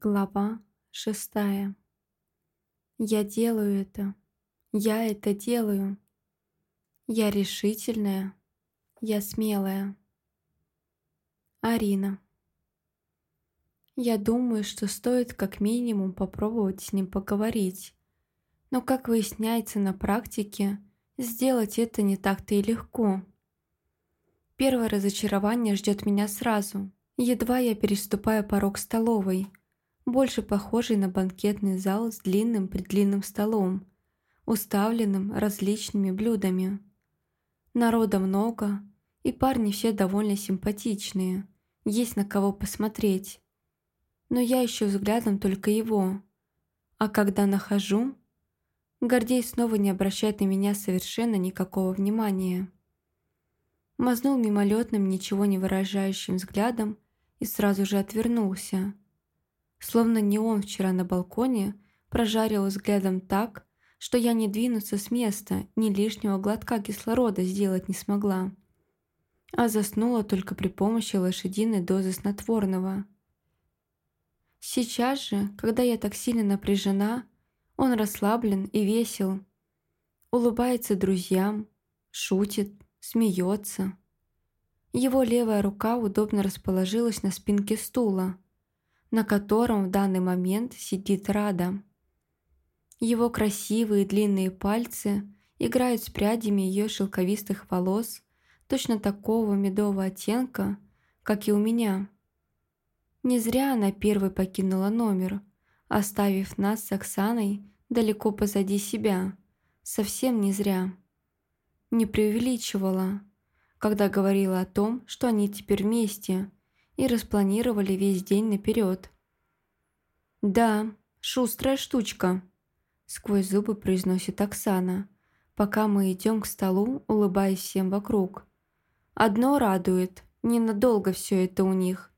Глава шестая. Я делаю это. Я это делаю. Я решительная. Я смелая. Арина. Я думаю, что стоит как минимум попробовать с ним поговорить. Но, как выясняется на практике, сделать это не так-то и легко. Первое разочарование ждет меня сразу. Едва я переступаю порог столовой – больше похожий на банкетный зал с длинным-предлинным столом, уставленным различными блюдами. Народа много, и парни все довольно симпатичные, есть на кого посмотреть. Но я ищу взглядом только его. А когда нахожу, Гордей снова не обращает на меня совершенно никакого внимания. Мазнул мимолетным, ничего не выражающим взглядом и сразу же отвернулся словно не он вчера на балконе прожарил взглядом так, что я не двинуться с места, ни лишнего глотка кислорода сделать не смогла, а заснула только при помощи лошадиной дозы снотворного. Сейчас же, когда я так сильно напряжена, он расслаблен и весел, улыбается друзьям, шутит, смеется. Его левая рука удобно расположилась на спинке стула, на котором в данный момент сидит Рада. Его красивые длинные пальцы играют с прядями ее шелковистых волос точно такого медового оттенка, как и у меня. Не зря она первой покинула номер, оставив нас с Оксаной далеко позади себя. Совсем не зря. Не преувеличивала, когда говорила о том, что они теперь вместе – и распланировали весь день наперед. «Да, шустрая штучка», — сквозь зубы произносит Оксана, пока мы идем к столу, улыбаясь всем вокруг. «Одно радует, ненадолго все это у них.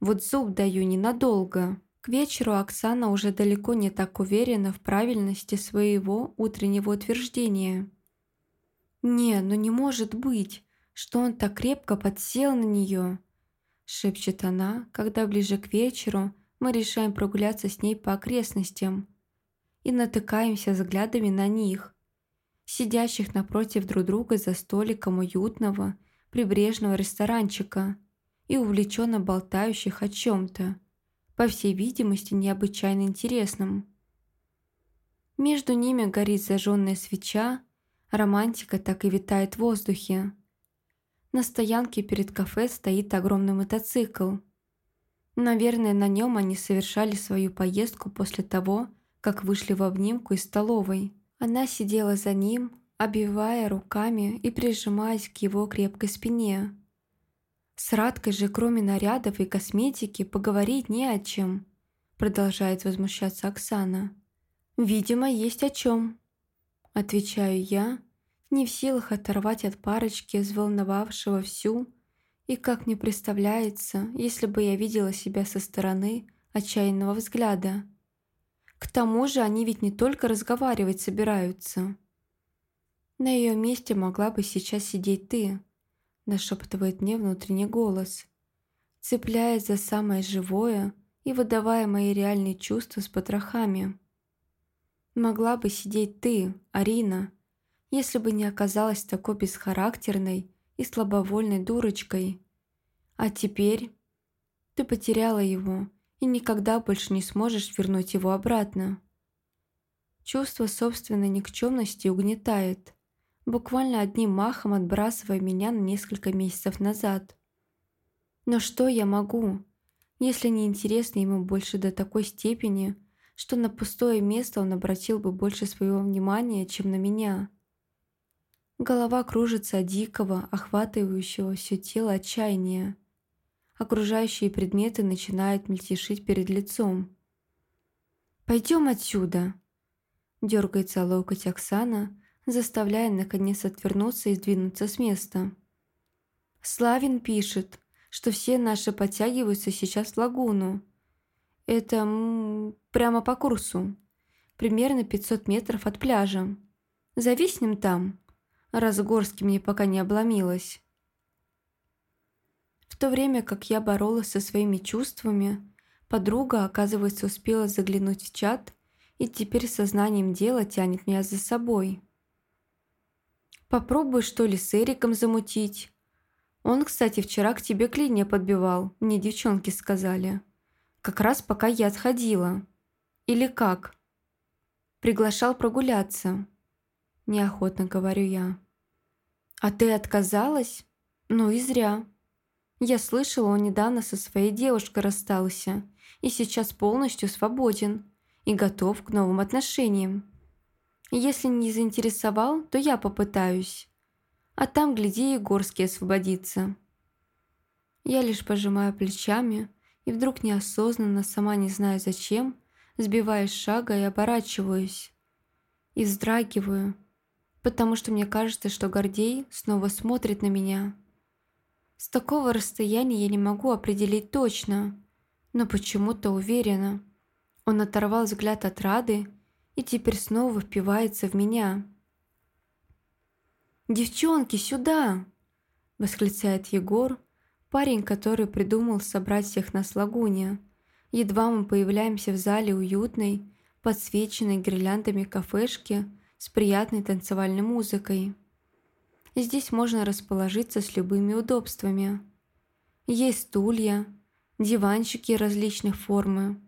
Вот зуб даю ненадолго». К вечеру Оксана уже далеко не так уверена в правильности своего утреннего утверждения. «Не, ну не может быть, что он так крепко подсел на нее шепчет она, когда ближе к вечеру мы решаем прогуляться с ней по окрестностям и натыкаемся взглядами на них, сидящих напротив друг друга за столиком уютного прибрежного ресторанчика и увлеченно болтающих о чем-то, по всей видимости, необычайно интересном. Между ними горит зажженная свеча, романтика так и витает в воздухе. На стоянке перед кафе стоит огромный мотоцикл. Наверное, на нем они совершали свою поездку после того, как вышли в обнимку из столовой. Она сидела за ним, обвивая руками и прижимаясь к его крепкой спине. С Радкой же, кроме нарядов и косметики, поговорить не о чем, продолжает возмущаться Оксана. «Видимо, есть о чем», – отвечаю я, не в силах оторвать от парочки, взволновавшего всю, и как мне представляется, если бы я видела себя со стороны отчаянного взгляда. К тому же они ведь не только разговаривать собираются. На ее месте могла бы сейчас сидеть ты, нашептывает мне внутренний голос, цепляясь за самое живое и выдавая мои реальные чувства с потрохами. Могла бы сидеть ты, Арина, если бы не оказалась такой бесхарактерной и слабовольной дурочкой. А теперь ты потеряла его и никогда больше не сможешь вернуть его обратно. Чувство собственной никчемности угнетает, буквально одним махом отбрасывая меня на несколько месяцев назад. Но что я могу, если не интересно ему больше до такой степени, что на пустое место он обратил бы больше своего внимания, чем на меня?» Голова кружится от дикого, охватывающего все тело отчаяния. Окружающие предметы начинают мельтешить перед лицом. «Пойдем отсюда!» Дергается локоть Оксана, заставляя наконец отвернуться и сдвинуться с места. Славин пишет, что все наши подтягиваются сейчас в лагуну. Это м -м, прямо по курсу. Примерно 500 метров от пляжа. Зависнем там раз Горский мне пока не обломилась. В то время как я боролась со своими чувствами, Подруга, оказывается, успела заглянуть в чат и теперь сознанием дела тянет меня за собой. Попробуй, что ли, с Эриком замутить. Он, кстати, вчера к тебе клинья подбивал, мне девчонки сказали. Как раз пока я отходила. Или как? Приглашал прогуляться. Неохотно говорю я. А ты отказалась? Ну и зря. Я слышала, он недавно со своей девушкой расстался и сейчас полностью свободен и готов к новым отношениям. Если не заинтересовал, то я попытаюсь. А там, гляди, Егорский освободится. Я лишь пожимаю плечами и вдруг неосознанно, сама не знаю зачем, сбиваюсь шага и оборачиваюсь. И вздрагиваю, потому что мне кажется, что Гордей снова смотрит на меня. С такого расстояния я не могу определить точно, но почему-то уверена. Он оторвал взгляд от Рады и теперь снова впивается в меня. «Девчонки, сюда!» – восклицает Егор, парень, который придумал собрать всех нас в лагуне. Едва мы появляемся в зале уютной, подсвеченной гирляндами кафешки с приятной танцевальной музыкой. Здесь можно расположиться с любыми удобствами. Есть стулья, диванчики различных формы,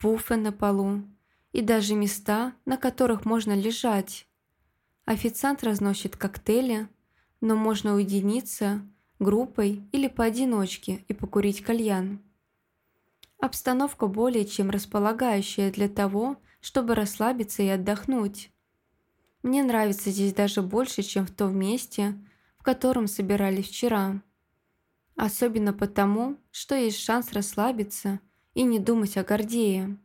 пуфы на полу и даже места, на которых можно лежать. Официант разносит коктейли, но можно уединиться группой или поодиночке и покурить кальян. Обстановка более чем располагающая для того, чтобы расслабиться и отдохнуть. Мне нравится здесь даже больше, чем в том месте, в котором собирались вчера. Особенно потому, что есть шанс расслабиться и не думать о Гордее.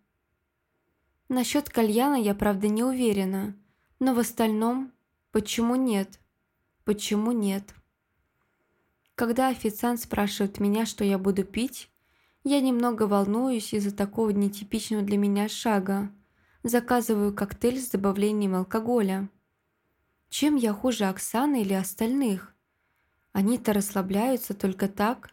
Насчет кальяна я, правда, не уверена, но в остальном почему нет? Почему нет? Когда официант спрашивает меня, что я буду пить, я немного волнуюсь из-за такого нетипичного для меня шага – заказываю коктейль с добавлением алкоголя. Чем я хуже Оксаны или остальных? Они-то расслабляются только так.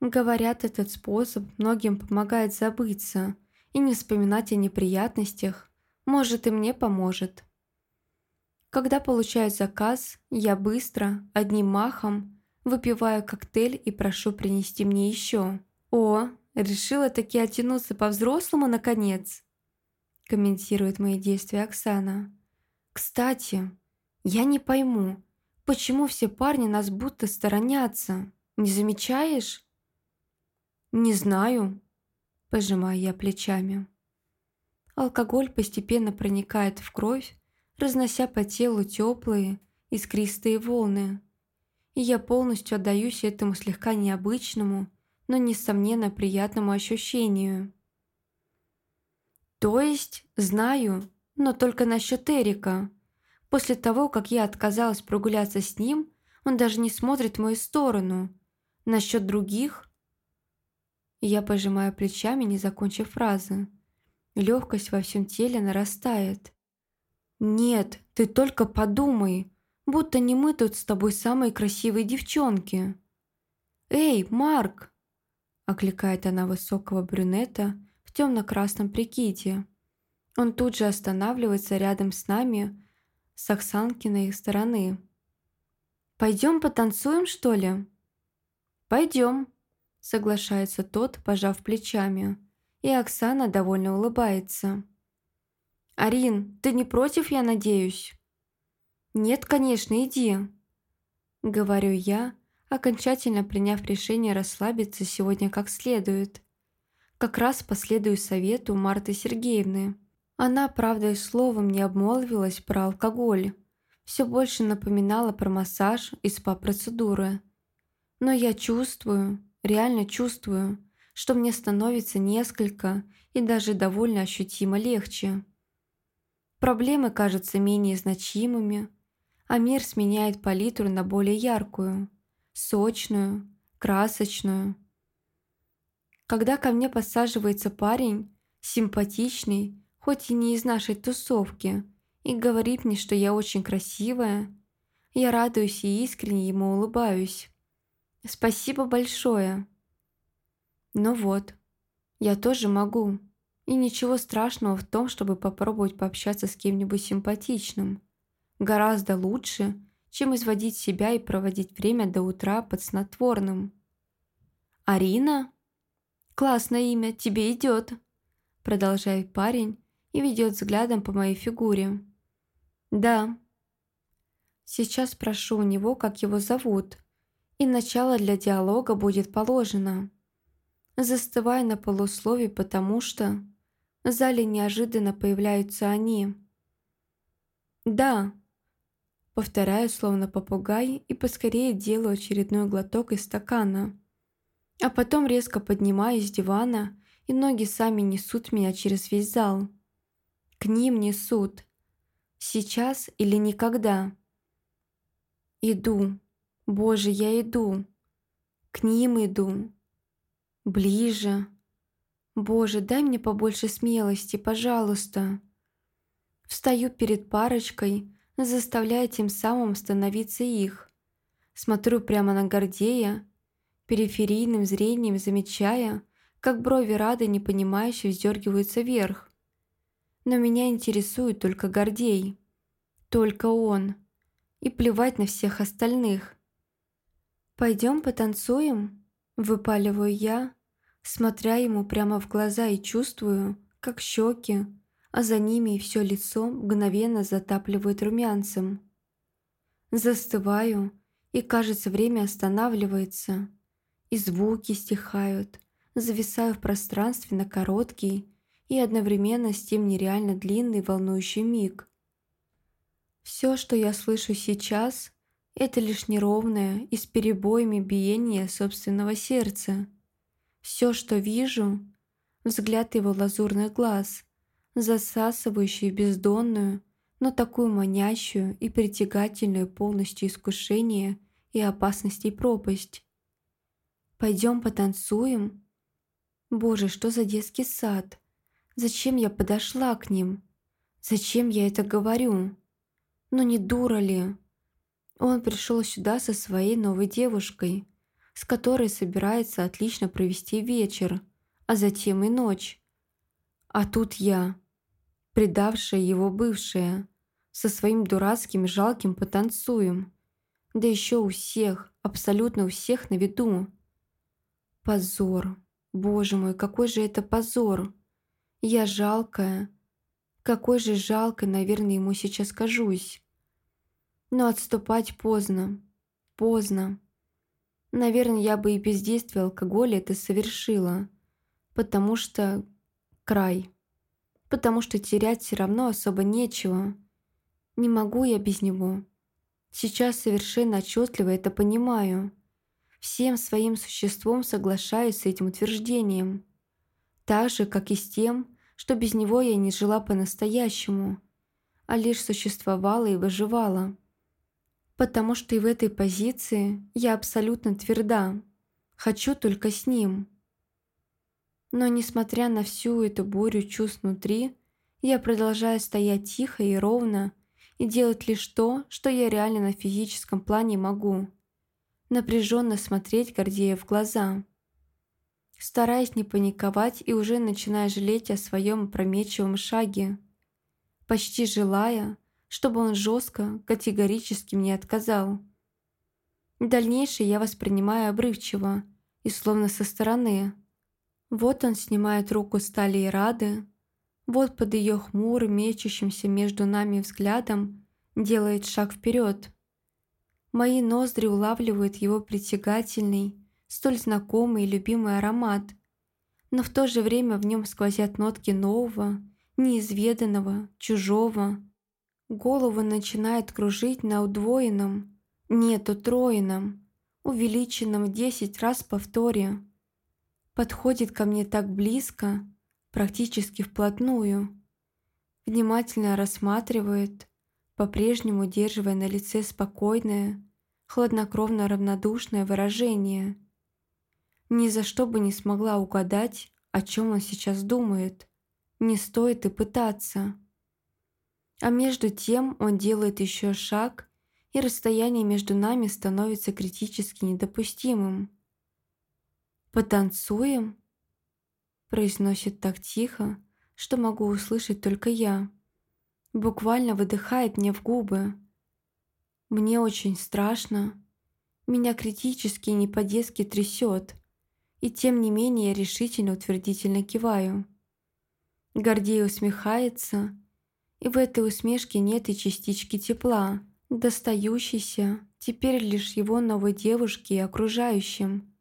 Говорят, этот способ многим помогает забыться и не вспоминать о неприятностях. Может, и мне поможет. Когда получаю заказ, я быстро, одним махом, выпиваю коктейль и прошу принести мне еще. О, решила таки оттянуться по-взрослому наконец комментирует мои действия Оксана. «Кстати, я не пойму, почему все парни нас будто сторонятся? Не замечаешь?» «Не знаю», – пожимаю я плечами. Алкоголь постепенно проникает в кровь, разнося по телу теплые, искристые волны. И я полностью отдаюсь этому слегка необычному, но, несомненно, приятному ощущению. То есть, знаю, но только насчет Эрика. После того, как я отказалась прогуляться с ним, он даже не смотрит в мою сторону. Насчет других... Я пожимаю плечами, не закончив фразы. Легкость во всем теле нарастает. «Нет, ты только подумай, будто не мы тут с тобой самые красивые девчонки». «Эй, Марк!» – окликает она высокого брюнета – темно-красном прикиде. Он тут же останавливается рядом с нами, с Оксанкиной стороны. «Пойдем потанцуем, что ли?» «Пойдем», — соглашается тот, пожав плечами, и Оксана довольно улыбается. «Арин, ты не против, я надеюсь?» «Нет, конечно, иди», — говорю я, окончательно приняв решение расслабиться сегодня как следует. Как раз последую совету Марты Сергеевны. Она, правда, и словом не обмолвилась про алкоголь. Все больше напоминала про массаж и спа-процедуры. Но я чувствую, реально чувствую, что мне становится несколько и даже довольно ощутимо легче. Проблемы кажутся менее значимыми, а мир сменяет палитру на более яркую, сочную, красочную – когда ко мне подсаживается парень, симпатичный, хоть и не из нашей тусовки, и говорит мне, что я очень красивая, я радуюсь и искренне ему улыбаюсь. Спасибо большое. Ну вот, Я тоже могу. И ничего страшного в том, чтобы попробовать пообщаться с кем-нибудь симпатичным. Гораздо лучше, чем изводить себя и проводить время до утра под снотворным. «Арина? Классное имя, тебе идет!» Продолжает парень и ведет взглядом по моей фигуре. «Да». Сейчас спрошу у него, как его зовут, и начало для диалога будет положено. Застываю на полуслове, потому что в зале неожиданно появляются они. «Да», повторяю, словно попугай, и поскорее делаю очередной глоток из стакана. А потом резко поднимаюсь с дивана, и ноги сами несут меня через весь зал. К ним несут. Сейчас или никогда. Иду. Боже, я иду. К ним иду. Ближе. Боже, дай мне побольше смелости, пожалуйста. Встаю перед парочкой, заставляя тем самым становиться их. Смотрю прямо на Гордея, периферийным зрением замечая, как брови Рады непонимающе вздергиваются вверх. Но меня интересует только Гордей. Только он. И плевать на всех остальных. «Пойдем потанцуем?» Выпаливаю я, смотря ему прямо в глаза и чувствую, как щеки, а за ними и все лицо мгновенно затапливают румянцем. Застываю, и, кажется, время останавливается, и звуки стихают, зависаю в пространстве на короткий и одновременно с тем нереально длинный волнующий миг. Все, что я слышу сейчас, это лишь неровное и с перебоями биение собственного сердца. Все, что вижу, взгляд его лазурных глаз, засасывающий бездонную, но такую манящую и притягательную полностью искушение и опасностей пропасть. «Пойдем потанцуем?» Боже, что за детский сад? Зачем я подошла к ним? Зачем я это говорю? Ну не дура ли? Он пришел сюда со своей новой девушкой, с которой собирается отлично провести вечер, а затем и ночь. А тут я, предавшая его бывшая, со своим дурацким жалким потанцуем. Да еще у всех, абсолютно у всех на виду. Позор. Боже мой, какой же это позор! Я жалкая. Какой же жалкой, наверное, ему сейчас кажусь. Но отступать поздно. Поздно. Наверное, я бы и без действия алкоголя это совершила. Потому что... край. Потому что терять все равно особо нечего. Не могу я без него. Сейчас совершенно отчетливо это понимаю всем своим существом соглашаюсь с этим утверждением. Так же, как и с тем, что без него я не жила по-настоящему, а лишь существовала и выживала. Потому что и в этой позиции я абсолютно тверда. Хочу только с ним. Но несмотря на всю эту бурю чувств внутри, я продолжаю стоять тихо и ровно и делать лишь то, что я реально на физическом плане могу напряженно смотреть Гордея в глаза. Стараясь не паниковать и уже начиная жалеть о своем опрометчивом шаге. Почти желая, чтобы он жестко, категорически мне отказал. Дальнейшее я воспринимаю обрывчиво и словно со стороны. Вот он снимает руку с талии Рады, вот под ее хмурым, мечущимся между нами взглядом делает шаг вперед. Мои ноздри улавливают его притягательный, столь знакомый и любимый аромат, но в то же время в нем сквозят нотки нового, неизведанного, чужого. Голову начинает кружить на удвоенном, нет, утроенном, увеличенном десять раз повторе. Подходит ко мне так близко, практически вплотную. Внимательно рассматривает, по-прежнему удерживая на лице спокойное, хладнокровно равнодушное выражение. Ни за что бы не смогла угадать, о чем он сейчас думает. Не стоит и пытаться. А между тем он делает еще шаг, и расстояние между нами становится критически недопустимым. «Потанцуем?» произносит так тихо, что могу услышать только я. Буквально выдыхает мне в губы. Мне очень страшно. Меня критически и не по-детски трясет. И тем не менее я решительно утвердительно киваю. Гордей усмехается, и в этой усмешке нет и частички тепла, достающейся теперь лишь его новой девушке и окружающим.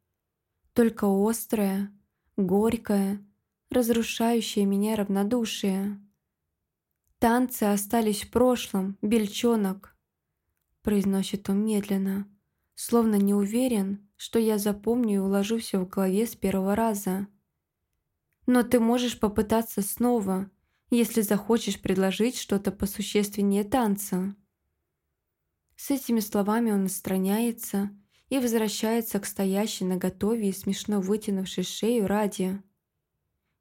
Только острое, горькое, разрушающее меня равнодушие. «Танцы остались в прошлом, бельчонок», — произносит он медленно, словно не уверен, что я запомню и уложу все в голове с первого раза. «Но ты можешь попытаться снова, если захочешь предложить что-то посущественнее танца». С этими словами он отстраняется и возвращается к стоящей на готове и смешно вытянувшей шею Ради.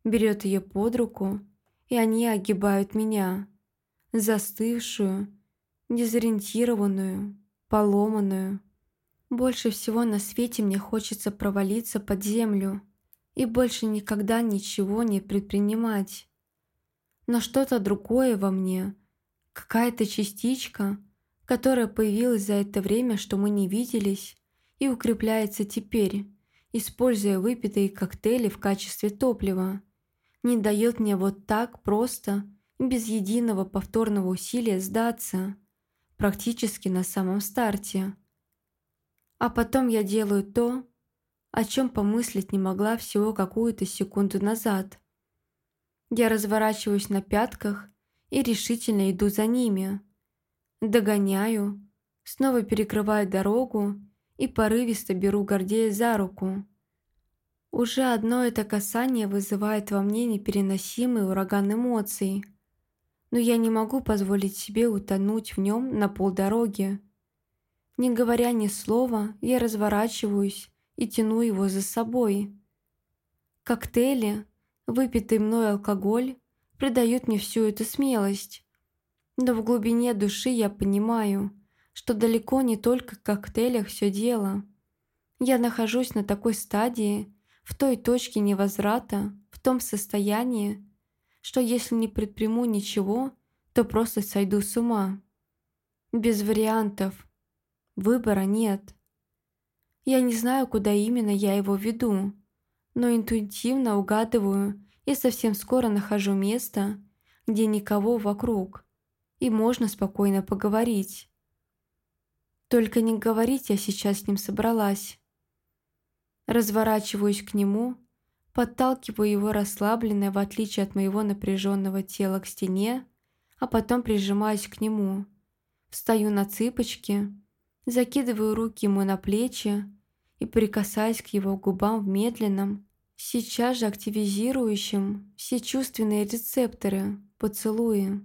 Берет ее под руку, и они огибают меня, застывшую, дезориентированную, поломанную. Больше всего на свете мне хочется провалиться под землю и больше никогда ничего не предпринимать. Но что-то другое во мне, какая-то частичка, которая появилась за это время, что мы не виделись, и укрепляется теперь, используя выпитые коктейли в качестве топлива. Не дает мне вот так просто, без единого повторного усилия сдаться, практически на самом старте. А потом я делаю то, о чем помыслить не могла всего какую-то секунду назад. Я разворачиваюсь на пятках и решительно иду за ними. Догоняю, снова перекрываю дорогу и порывисто беру Гордея за руку. Уже одно это касание вызывает во мне непереносимый ураган эмоций. Но я не могу позволить себе утонуть в нем на полдороги. Не говоря ни слова, я разворачиваюсь и тяну его за собой. Коктейли, выпитый мной алкоголь, придают мне всю эту смелость. Но в глубине души я понимаю, что далеко не только в коктейлях все дело. Я нахожусь на такой стадии, в той точке невозврата, в том состоянии, что если не предприму ничего, то просто сойду с ума. Без вариантов. Выбора нет. Я не знаю, куда именно я его веду, но интуитивно угадываю и совсем скоро нахожу место, где никого вокруг, и можно спокойно поговорить. Только не говорить я сейчас с ним собралась. Разворачиваюсь к нему, подталкиваю его расслабленное, в отличие от моего напряженного тела, к стене, а потом прижимаюсь к нему. Встаю на цыпочки, закидываю руки ему на плечи и прикасаюсь к его губам в медленном, сейчас же активизирующем все чувственные рецепторы, поцелуи.